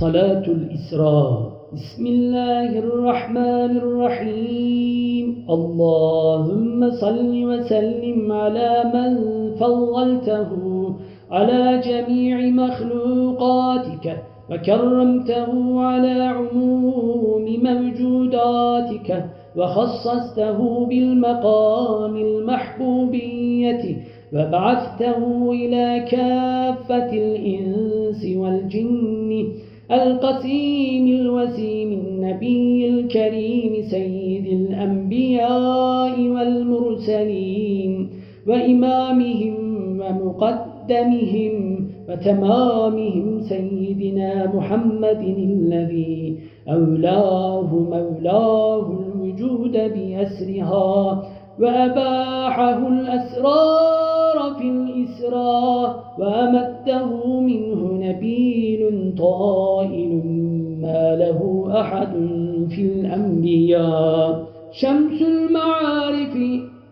صلاة الإسراء. بسم الله الرحمن الرحيم. اللهم صل وسلم على من فضلته على جميع مخلوقاتك وكرمته على عموم موجوداتك وخصصته بالمقام المحبوبية وبعثته إلى كافة الإنس والجن القسيم الوسيم النبي الكريم سيد الأنبياء والمرسلين وإمامهم ومقدمهم وتمامهم سيدنا محمد الذي أولاه مولاه الوجود بأسرها وأباحه الأسرار في الإسراء وأمده منه نبيل طائل ما له أحد في الأنبياء. شمس المعارف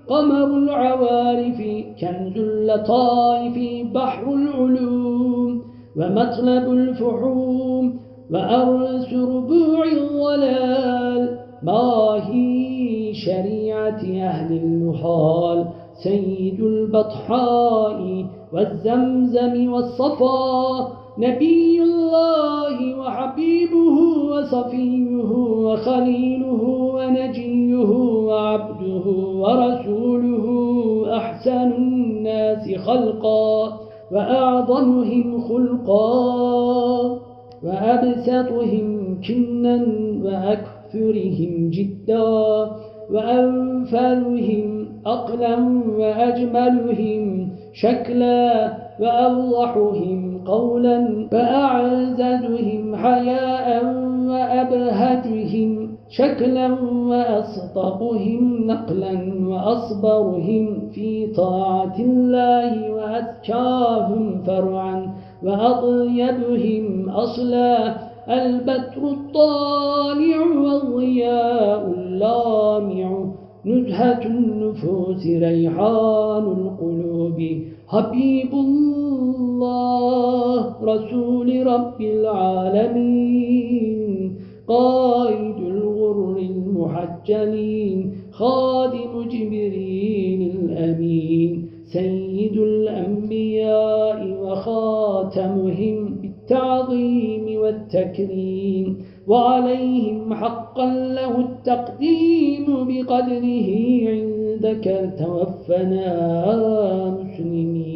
قمر العوارف كنز اللطائف بحر العلوم ومطلب الفحوم وأرس ربوع الضلال ماهي شريعة أهل المحال سيد البطحاء والزمزم والصفا نبي الله وحبيبه وصفيه وخليله ونجيه وعبده ورسوله أحسن الناس خلقا وأعظمهم خلقا وأبسطهم كنا وأكثرهم جدا وأنفلهم أقلا وأجملهم شكلا وأوضحهم قولا وأعززهم حياء وأبهجهم شكلا وأصدقهم نقلا وأصبرهم في طاعة الله وأذكاهم فرعا وأطيبهم أصلا البتر الطالع والضياء اللامع نزهة النفوس ريحان القلوب حبيب الله رسول رب العالمين قائد الغر المحجلين خادم جبريل الأمين سيد الأنبياء وخاتمهم بالتعظيم والتكريم. وعليهم حقا له التقديم بقدره عندك توفنا مسلمين.